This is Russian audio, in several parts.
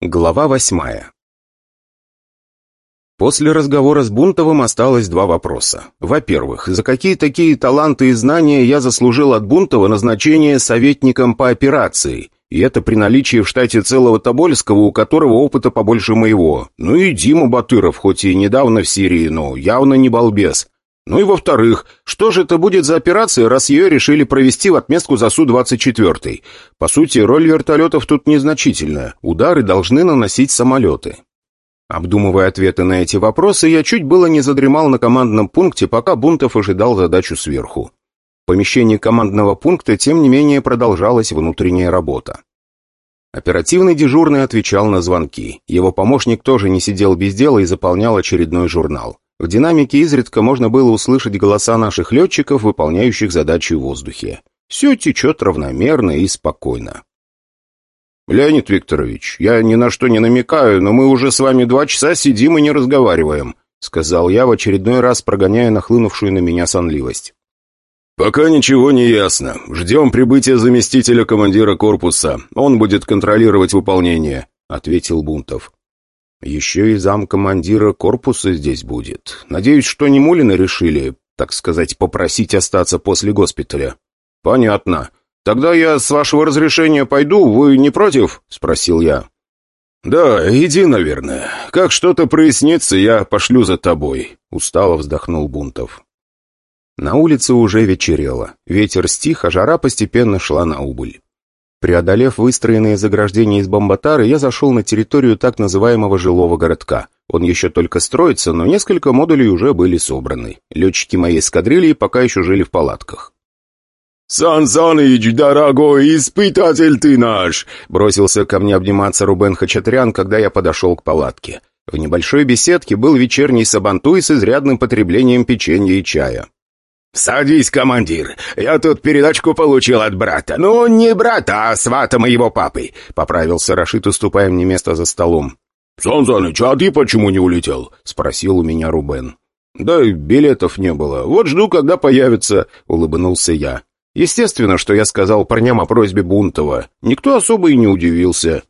Глава восьмая После разговора с Бунтовым осталось два вопроса. Во-первых, за какие такие таланты и знания я заслужил от Бунтова назначение советником по операции? И это при наличии в штате целого Тобольского, у которого опыта побольше моего. Ну и Дима Батыров, хоть и недавно в Сирии, но явно не балбес. Ну и во-вторых, что же это будет за операция, раз ее решили провести в отместку за Су-24? По сути, роль вертолетов тут незначительная. Удары должны наносить самолеты. Обдумывая ответы на эти вопросы, я чуть было не задремал на командном пункте, пока Бунтов ожидал задачу сверху. В помещении командного пункта, тем не менее, продолжалась внутренняя работа. Оперативный дежурный отвечал на звонки. Его помощник тоже не сидел без дела и заполнял очередной журнал. В динамике изредка можно было услышать голоса наших летчиков, выполняющих задачи в воздухе. Все течет равномерно и спокойно. «Леонид Викторович, я ни на что не намекаю, но мы уже с вами два часа сидим и не разговариваем», сказал я в очередной раз, прогоняя нахлынувшую на меня сонливость. «Пока ничего не ясно. Ждем прибытия заместителя командира корпуса. Он будет контролировать выполнение», — ответил Бунтов. Еще и зам командира корпуса здесь будет. Надеюсь, что не Мулина решили, так сказать, попросить остаться после госпиталя. Понятно. Тогда я, с вашего разрешения, пойду. Вы не против? Спросил я. «Да, иди, наверное. Как что-то прояснится, я пошлю за тобой», — устало вздохнул Бунтов. На улице уже вечерело. Ветер стих, а жара постепенно шла на убыль. Преодолев выстроенные заграждения из бомбатары, я зашел на территорию так называемого жилого городка. Он еще только строится, но несколько модулей уже были собраны. Летчики моей эскадрильи пока еще жили в палатках. «Сан Саныч, дорогой испытатель ты наш!» Бросился ко мне обниматься Рубен Хачатрян, когда я подошел к палатке. В небольшой беседке был вечерний сабантуй с изрядным потреблением печенья и чая. «Садись, командир. Я тут передачку получил от брата. Ну, не брата, а свата моего папы», — поправился Рашид, уступая мне место за столом. «Сан Саныч, а ты почему не улетел?» — спросил у меня Рубен. «Да билетов не было. Вот жду, когда появится», — улыбнулся я. Естественно, что я сказал парням о просьбе Бунтова. Никто особо и не удивился.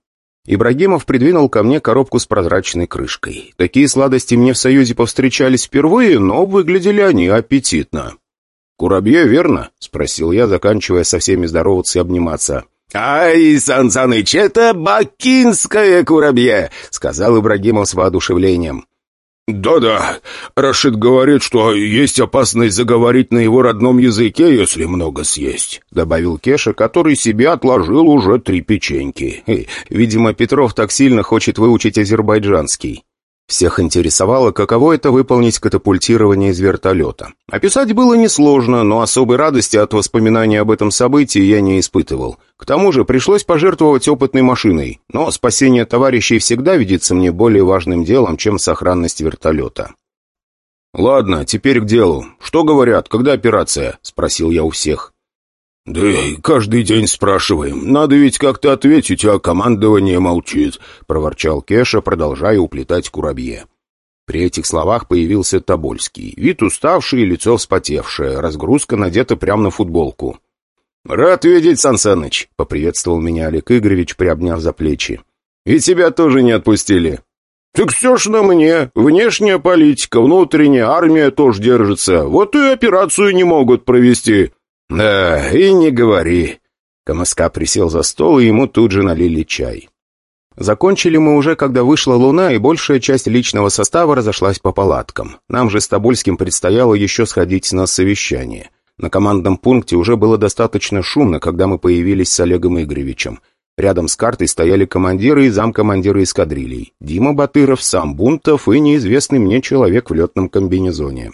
Ибрагимов придвинул ко мне коробку с прозрачной крышкой. Такие сладости мне в Союзе повстречались впервые, но выглядели они аппетитно. «Курабье, верно?» — спросил я, заканчивая со всеми здороваться и обниматься. «Ай, Сан Саныч, это бакинское курабье!» — сказал Ибрагимов с воодушевлением. «Да-да, Рашид говорит, что есть опасность заговорить на его родном языке, если много съесть», — добавил Кеша, который себе отложил уже три печеньки. Видимо, Петров так сильно хочет выучить азербайджанский. Всех интересовало, каково это выполнить катапультирование из вертолета. Описать было несложно, но особой радости от воспоминания об этом событии я не испытывал. К тому же пришлось пожертвовать опытной машиной, но спасение товарищей всегда видится мне более важным делом, чем сохранность вертолета. «Ладно, теперь к делу. Что говорят, когда операция?» – спросил я у всех. «Да каждый день спрашиваем. Надо ведь как-то ответить, а командование молчит», — проворчал Кеша, продолжая уплетать курабье. При этих словах появился Тобольский. Вид уставший, лицо вспотевшее, разгрузка надета прямо на футболку. «Рад видеть, Сан Саныч», — поприветствовал меня Олег Игоревич, приобняв за плечи. «И тебя тоже не отпустили». «Так все ж на мне. Внешняя политика, внутренняя, армия тоже держится. Вот и операцию не могут провести», «Да, и не говори». Камаска присел за стол, и ему тут же налили чай. Закончили мы уже, когда вышла луна, и большая часть личного состава разошлась по палаткам. Нам же с Тобольским предстояло еще сходить на совещание. На командном пункте уже было достаточно шумно, когда мы появились с Олегом Игоревичем. Рядом с картой стояли командиры и замкомандиры эскадрилей. Дима Батыров, сам Бунтов и неизвестный мне человек в летном комбинезоне.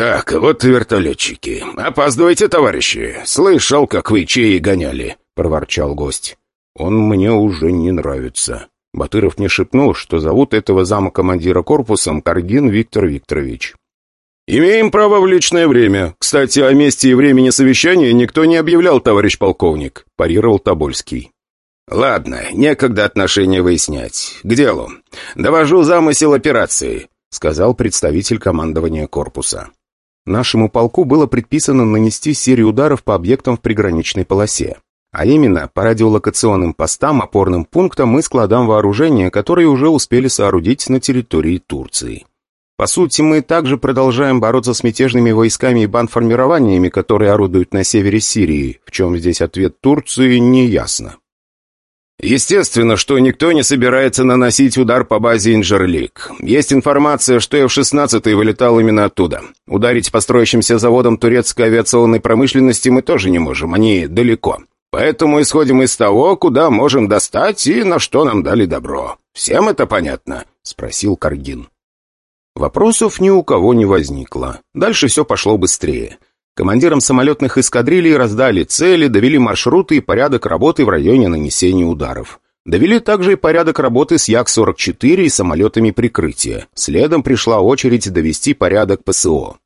«Так, вот вертолетчики. Опаздывайте, товарищи. Слышал, как вы чаи гоняли», — проворчал гость. «Он мне уже не нравится». Батыров мне шепнул, что зовут этого зама командира корпусом Каргин Виктор Викторович. «Имеем право в личное время. Кстати, о месте и времени совещания никто не объявлял, товарищ полковник», — парировал Тобольский. «Ладно, некогда отношения выяснять. К делу. Довожу замысел операции», — сказал представитель командования корпуса. Нашему полку было предписано нанести серию ударов по объектам в приграничной полосе. А именно, по радиолокационным постам, опорным пунктам и складам вооружения, которые уже успели соорудить на территории Турции. По сути, мы также продолжаем бороться с мятежными войсками и бандформированиями, которые орудуют на севере Сирии, в чем здесь ответ Турции, не ясно. Естественно, что никто не собирается наносить удар по базе Инжерлик. Есть информация, что F-16 вылетал именно оттуда. Ударить по строящимся заводам турецкой авиационной промышленности мы тоже не можем, они далеко. Поэтому исходим из того, куда можем достать и на что нам дали добро. Всем это понятно?» — спросил Каргин. Вопросов ни у кого не возникло. Дальше все пошло быстрее. Командирам самолетных эскадрилей раздали цели, довели маршруты и порядок работы в районе нанесения ударов. Довели также и порядок работы с Як-44 и самолетами прикрытия. Следом пришла очередь довести порядок ПСО.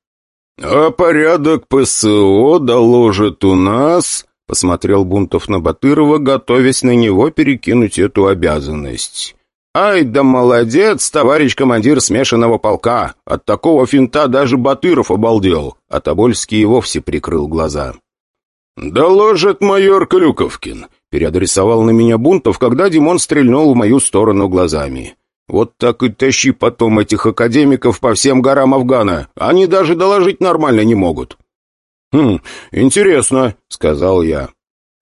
«А порядок ПСО доложит у нас...» — посмотрел Бунтов на Батырова, готовясь на него перекинуть эту обязанность. «Ай да молодец, товарищ командир смешанного полка! От такого финта даже Батыров обалдел!» А Тобольский и вовсе прикрыл глаза. «Доложит майор Клюковкин!» Переадресовал на меня Бунтов, когда Димон стрельнул в мою сторону глазами. «Вот так и тащи потом этих академиков по всем горам Афгана. Они даже доложить нормально не могут». «Хм, интересно», — сказал я.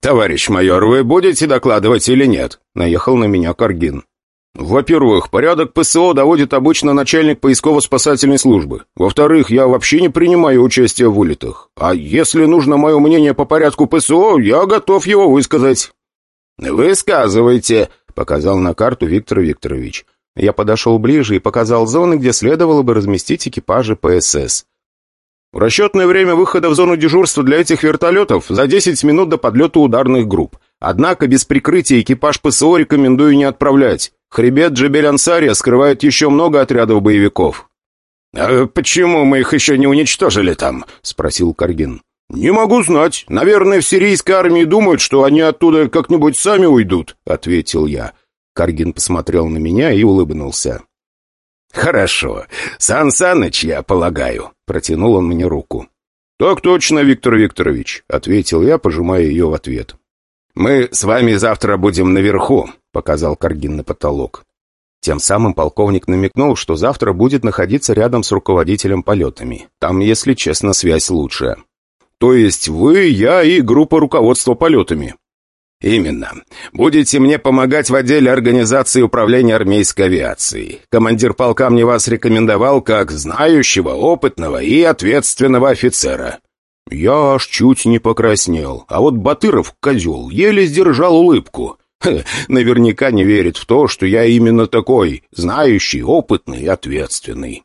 «Товарищ майор, вы будете докладывать или нет?» — наехал на меня Каргин. «Во-первых, порядок ПСО доводит обычно начальник поисково-спасательной службы. Во-вторых, я вообще не принимаю участие в вылетах. А если нужно мое мнение по порядку ПСО, я готов его высказать». «Высказывайте», — показал на карту Виктор Викторович. Я подошел ближе и показал зоны, где следовало бы разместить экипажи ПСС. Расчетное время выхода в зону дежурства для этих вертолетов за 10 минут до подлета ударных групп. Однако без прикрытия экипаж ПСО рекомендую не отправлять. Хребет Джебель-Ансария скрывает еще много отрядов боевиков». «А почему мы их еще не уничтожили там?» — спросил Каргин. «Не могу знать. Наверное, в сирийской армии думают, что они оттуда как-нибудь сами уйдут», — ответил я. Каргин посмотрел на меня и улыбнулся. «Хорошо. Сан Саныч, я полагаю», — протянул он мне руку. «Так точно, Виктор Викторович», — ответил я, пожимая ее в ответ. «Мы с вами завтра будем наверху», — показал Каргин на потолок. Тем самым полковник намекнул, что завтра будет находиться рядом с руководителем полетами. Там, если честно, связь лучше. «То есть вы, я и группа руководства полетами?» «Именно. Будете мне помогать в отделе организации управления армейской авиацией. Командир полка мне вас рекомендовал как знающего, опытного и ответственного офицера. Я аж чуть не покраснел, а вот Батыров, козел, еле сдержал улыбку. Наверняка не верит в то, что я именно такой, знающий, опытный и ответственный.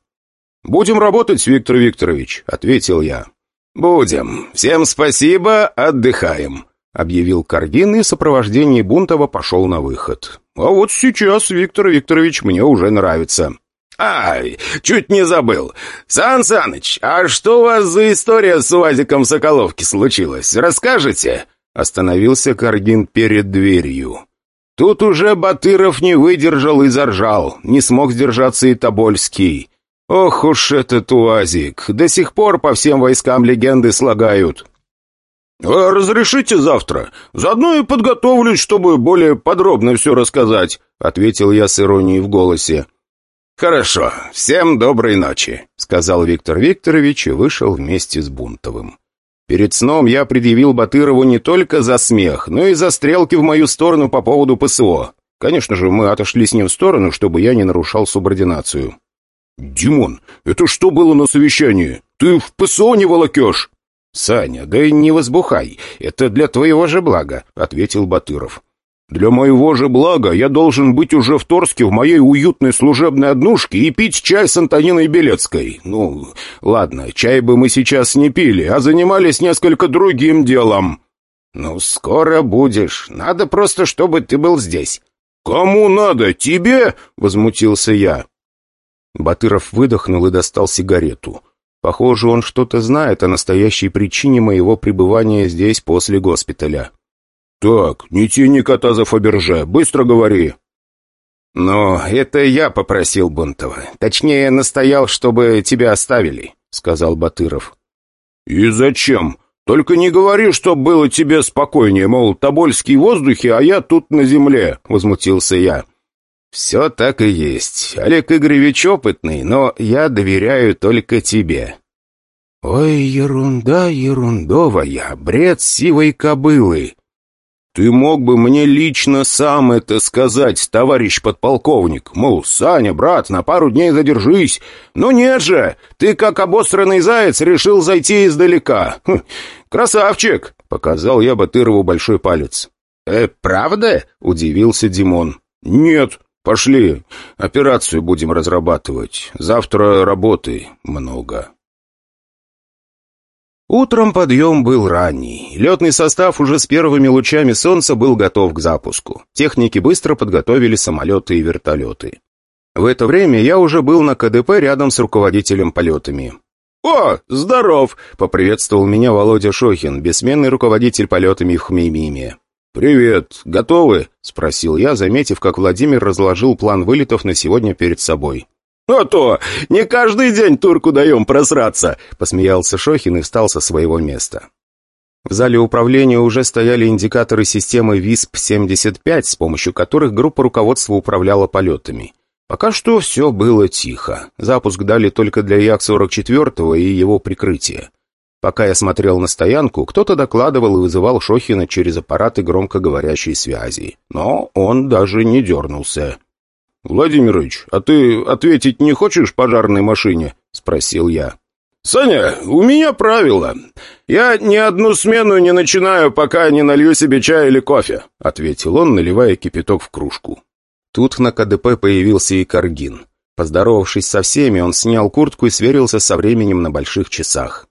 «Будем работать, Виктор Викторович», — ответил я. «Будем. Всем спасибо, отдыхаем», — объявил Каргин и в сопровождении Бунтова пошел на выход. «А вот сейчас, Виктор Викторович, мне уже нравится». «Ай, чуть не забыл. Сан Саныч, а что у вас за история с УАЗиком Соколовки случилась? Расскажете?» Остановился Каргин перед дверью. Тут уже Батыров не выдержал и заржал. Не смог сдержаться и Тобольский. Ох уж этот УАЗик. До сих пор по всем войскам легенды слагают. «А «Разрешите завтра? Заодно и подготовлюсь, чтобы более подробно все рассказать», — ответил я с иронией в голосе. «Хорошо, всем доброй ночи», — сказал Виктор Викторович и вышел вместе с Бунтовым. Перед сном я предъявил Батырову не только за смех, но и за стрелки в мою сторону по поводу ПСО. Конечно же, мы отошли с ним в сторону, чтобы я не нарушал субординацию. «Димон, это что было на совещании? Ты в ПСО не волокешь?» «Саня, да не возбухай, это для твоего же блага», — ответил Батыров. Для моего же блага я должен быть уже в Торске в моей уютной служебной однушке и пить чай с Антониной Белецкой. Ну, ладно, чай бы мы сейчас не пили, а занимались несколько другим делом. Ну, скоро будешь. Надо просто, чтобы ты был здесь. Кому надо? Тебе? Возмутился я. Батыров выдохнул и достал сигарету. Похоже, он что-то знает о настоящей причине моего пребывания здесь после госпиталя. «Так, не тяни кота за Фаберже, быстро говори!» «Но это я попросил Бунтова. Точнее, настоял, чтобы тебя оставили», — сказал Батыров. «И зачем? Только не говори, чтоб было тебе спокойнее, мол, Тобольский в воздухе, а я тут на земле», — возмутился я. «Все так и есть. Олег Игоревич опытный, но я доверяю только тебе». «Ой, ерунда ерундовая, бред сивой кобылы!» «Ты мог бы мне лично сам это сказать, товарищ подполковник. Мол, Саня, брат, на пару дней задержись. Но нет же, ты как обосранный заяц решил зайти издалека. Хм, красавчик!» — показал я Батырову большой палец. «Э, правда?» — удивился Димон. «Нет, пошли. Операцию будем разрабатывать. Завтра работы много». Утром подъем был ранний. Летный состав уже с первыми лучами солнца был готов к запуску. Техники быстро подготовили самолеты и вертолеты. В это время я уже был на КДП рядом с руководителем полетами. «О, здоров!» — поприветствовал меня Володя Шохин, бессменный руководитель полетами в Хмеймиме. «Привет! Готовы?» — спросил я, заметив, как Владимир разложил план вылетов на сегодня перед собой. «А то! Не каждый день турку даем просраться!» — посмеялся Шохин и встал со своего места. В зале управления уже стояли индикаторы системы ВИСП-75, с помощью которых группа руководства управляла полетами. Пока что все было тихо. Запуск дали только для Як-44 и его прикрытия. Пока я смотрел на стоянку, кто-то докладывал и вызывал Шохина через аппараты громкоговорящей связи. Но он даже не дернулся. «Владимирович, а ты ответить не хочешь пожарной машине?» — спросил я. «Саня, у меня правило. Я ни одну смену не начинаю, пока не налью себе чай или кофе», — ответил он, наливая кипяток в кружку. Тут на КДП появился и Каргин. Поздоровавшись со всеми, он снял куртку и сверился со временем на больших часах.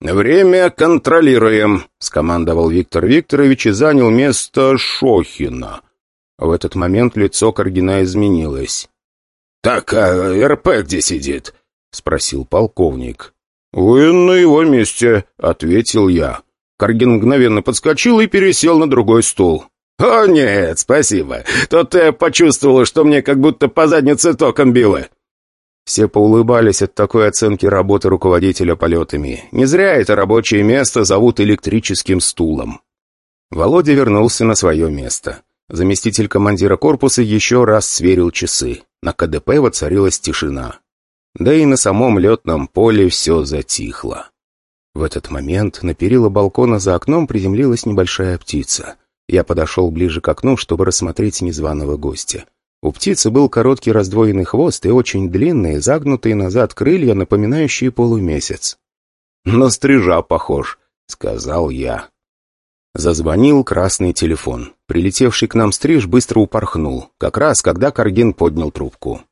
«Время контролируем», — скомандовал Виктор Викторович и занял место Шохина. В этот момент лицо Каргина изменилось. «Так, а РП где сидит?» — спросил полковник. «Вы на его месте», — ответил я. Каргин мгновенно подскочил и пересел на другой стул. «О, нет, спасибо. Тут я почувствовал, что мне как будто по заднице током било». Все поулыбались от такой оценки работы руководителя полетами. Не зря это рабочее место зовут электрическим стулом. Володя вернулся на свое место. Заместитель командира корпуса еще раз сверил часы. На КДП воцарилась тишина. Да и на самом летном поле все затихло. В этот момент на перила балкона за окном приземлилась небольшая птица. Я подошел ближе к окну, чтобы рассмотреть незваного гостя. У птицы был короткий раздвоенный хвост и очень длинные, загнутые назад крылья, напоминающие полумесяц. «На стрижа похож», — сказал я. Зазвонил красный телефон. Прилетевший к нам стриж быстро упорхнул, как раз когда Каргин поднял трубку.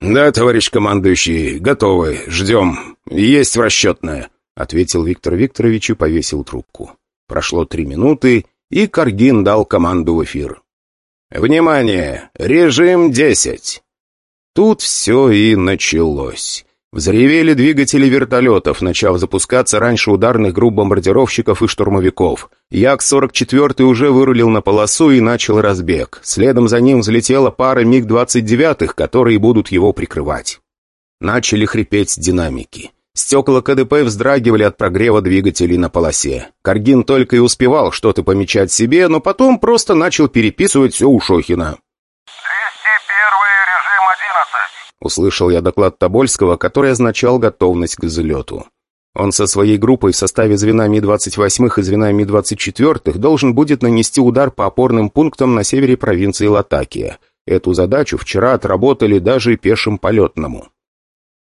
«Да, товарищ командующий, готовы, ждем. Есть в расчетное», — ответил Виктор Викторович и повесил трубку. Прошло три минуты, и Каргин дал команду в эфир. «Внимание! Режим десять!» Тут все и началось. Взревели двигатели вертолетов, начав запускаться раньше ударных групп бомбардировщиков и штурмовиков. Як-44 уже вырулил на полосу и начал разбег. Следом за ним взлетела пара МиГ-29, которые будут его прикрывать. Начали хрипеть динамики. Стекла КДП вздрагивали от прогрева двигателей на полосе. Каргин только и успевал что-то помечать себе, но потом просто начал переписывать все у Шохина. Услышал я доклад Тобольского, который означал готовность к взлету. Он со своей группой в составе звена Ми-28 и звена Ми-24 должен будет нанести удар по опорным пунктам на севере провинции Латакия. Эту задачу вчера отработали даже пешим полетному.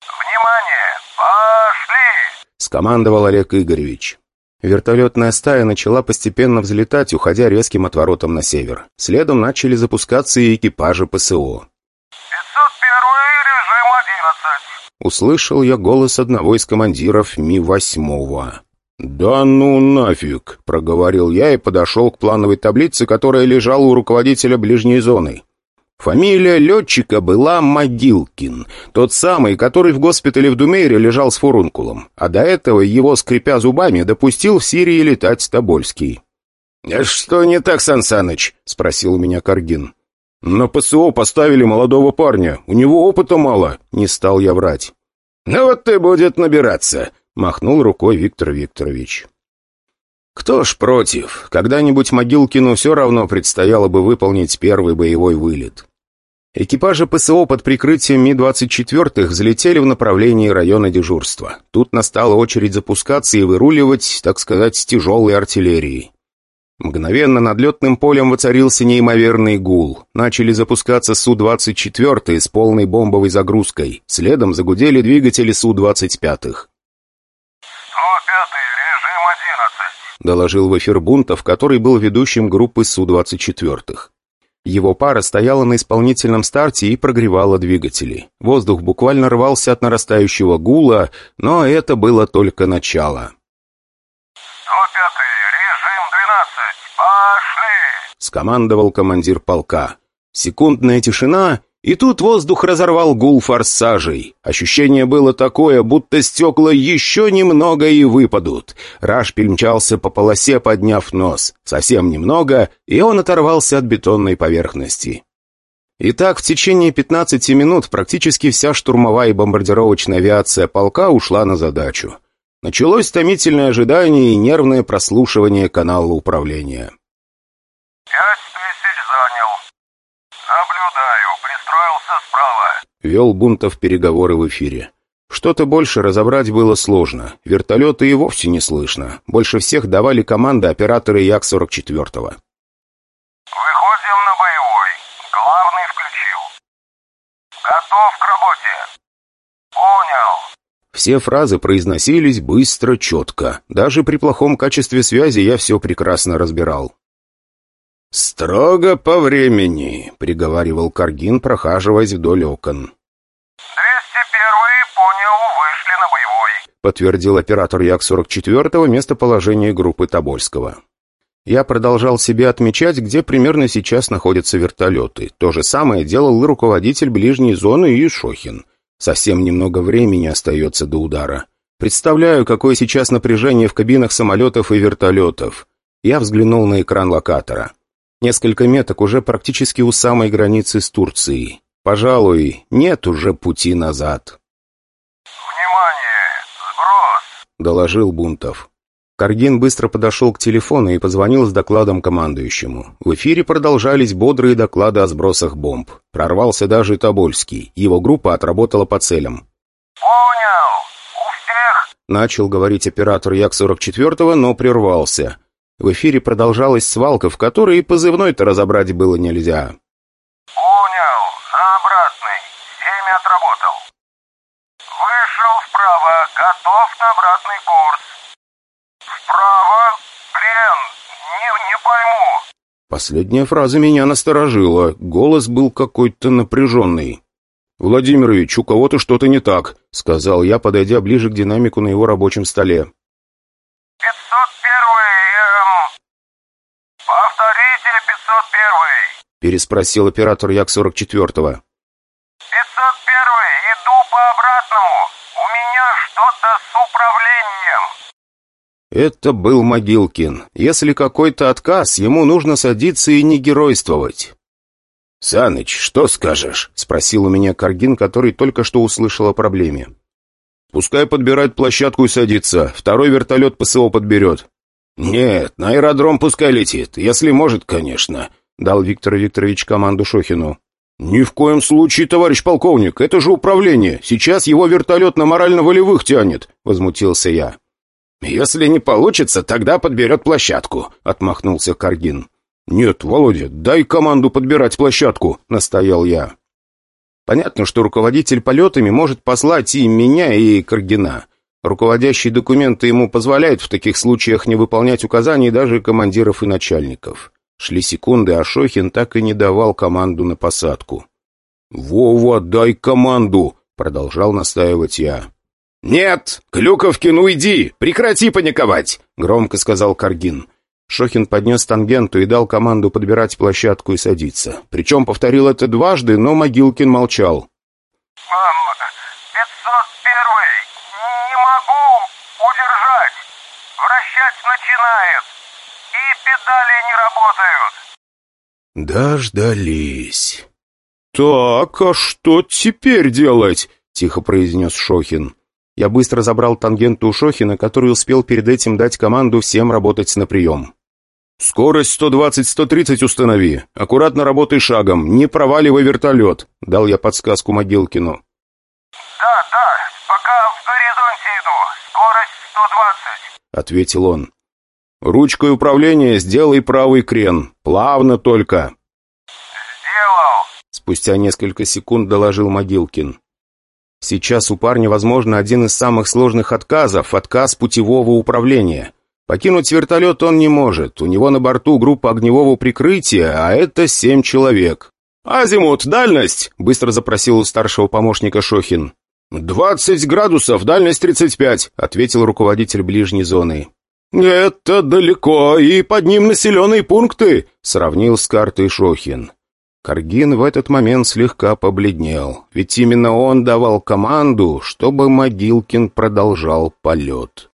«Внимание! Пошли!» — скомандовал Олег Игоревич. Вертолетная стая начала постепенно взлетать, уходя резким отворотом на север. Следом начали запускаться и экипажи ПСО. Услышал я голос одного из командиров Ми-8. «Да ну нафиг!» — проговорил я и подошел к плановой таблице, которая лежала у руководителя ближней зоны. Фамилия летчика была Могилкин, тот самый, который в госпитале в Думейре лежал с фурункулом, а до этого его, скрипя зубами, допустил в Сирии летать Тобольский. «Что не так, Сансаныч?» — спросил у меня Каргин. «На ПСО поставили молодого парня. У него опыта мало», — не стал я врать. «Ну вот ты будет набираться», — махнул рукой Виктор Викторович. Кто ж против? Когда-нибудь Могилкину все равно предстояло бы выполнить первый боевой вылет. Экипажи ПСО под прикрытием Ми-24 взлетели в направлении района дежурства. Тут настала очередь запускаться и выруливать, так сказать, с тяжелой артиллерией. Мгновенно над летным полем воцарился неимоверный гул. Начали запускаться Су-24 с полной бомбовой загрузкой. Следом загудели двигатели Су-25. доложил в эфир Бунтов, который был ведущим группы Су-24. Его пара стояла на исполнительном старте и прогревала двигатели. Воздух буквально рвался от нарастающего гула, но это было только начало. Режим 12, пошли!» — скомандовал командир полка. Секундная тишина, и тут воздух разорвал гул форсажей. Ощущение было такое, будто стекла еще немного и выпадут. Рашпиль мчался по полосе, подняв нос. Совсем немного, и он оторвался от бетонной поверхности. Итак, в течение 15 минут практически вся штурмовая и бомбардировочная авиация полка ушла на задачу. Началось томительное ожидание и нервное прослушивание канала управления. Вел Бунтов переговоры в эфире. Что-то больше разобрать было сложно. Вертолеты и вовсе не слышно. Больше всех давали команды операторы Як-44. «Выходим на боевой. Главный включил. Готов к работе. Понял». Все фразы произносились быстро, четко. Даже при плохом качестве связи я все прекрасно разбирал. «Строго по времени», — приговаривал Каргин, прохаживаясь вдоль окон. «201-й, понял, вышли на боевой», — подтвердил оператор Як-44 местоположение группы Тобольского. Я продолжал себе отмечать, где примерно сейчас находятся вертолеты. То же самое делал и руководитель ближней зоны и Шохин. Совсем немного времени остается до удара. Представляю, какое сейчас напряжение в кабинах самолетов и вертолетов. Я взглянул на экран локатора. Несколько меток уже практически у самой границы с Турцией. Пожалуй, нет уже пути назад. «Внимание! Сброс!» — доложил Бунтов. Каргин быстро подошел к телефону и позвонил с докладом командующему. В эфире продолжались бодрые доклады о сбросах бомб. Прорвался даже Тобольский. Его группа отработала по целям. «Понял! У всех...» Начал говорить оператор Як-44, но прервался. В эфире продолжалась свалка, в которой и позывной-то разобрать было нельзя. «Понял. На обратный. Семь отработал. Вышел вправо. Готов на обратный курс. Вправо. Блин, не, не пойму». Последняя фраза меня насторожила. Голос был какой-то напряженный. «Владимирович, у кого-то что-то не так», — сказал я, подойдя ближе к динамику на его рабочем столе. переспросил оператор Як-44. 501 иду по обратному. У меня что-то с управлением. Это был Могилкин. Если какой-то отказ, ему нужно садиться и не геройствовать. «Саныч, что скажешь?» — спросил у меня Каргин, который только что услышал о проблеме. «Пускай подбирает площадку и садится. Второй вертолет ПСО подберет». «Нет, на аэродром пускай летит. Если может, конечно дал Виктор Викторович команду Шохину. «Ни в коем случае, товарищ полковник, это же управление. Сейчас его вертолет на морально-волевых тянет», — возмутился я. «Если не получится, тогда подберет площадку», — отмахнулся Каргин. «Нет, Володя, дай команду подбирать площадку», — настоял я. Понятно, что руководитель полетами может послать и меня, и Каргина. Руководящие документы ему позволяют в таких случаях не выполнять указаний даже командиров и начальников. Шли секунды, а Шохин так и не давал команду на посадку. «Вова, дай команду!» — продолжал настаивать я. «Нет! Клюковкин, уйди! Прекрати паниковать!» — громко сказал Каргин. Шохин поднес тангенту и дал команду подбирать площадку и садиться. Причем повторил это дважды, но Могилкин молчал. «Мам, 501 не могу удержать! Вращать начинает! и педали не работают. Дождались. «Так, а что теперь делать?» — тихо произнес Шохин. Я быстро забрал тангенту у Шохина, который успел перед этим дать команду всем работать на прием. «Скорость 120-130 установи. Аккуратно работай шагом. Не проваливай вертолет», — дал я подсказку Могилкину. Да, да, пока в горизонте иду. Скорость 120. — ответил он. «Ручкой управления сделай правый крен. Плавно только». Сделал. Спустя несколько секунд доложил Могилкин. Сейчас у парня, возможно, один из самых сложных отказов – отказ путевого управления. Покинуть вертолет он не может, у него на борту группа огневого прикрытия, а это семь человек. «Азимут, дальность!» – быстро запросил у старшего помощника Шохин. «Двадцать градусов, дальность тридцать пять», — ответил руководитель ближней зоны. «Это далеко, и под ним населенные пункты», — сравнил с картой Шохин. Каргин в этот момент слегка побледнел, ведь именно он давал команду, чтобы Могилкин продолжал полет.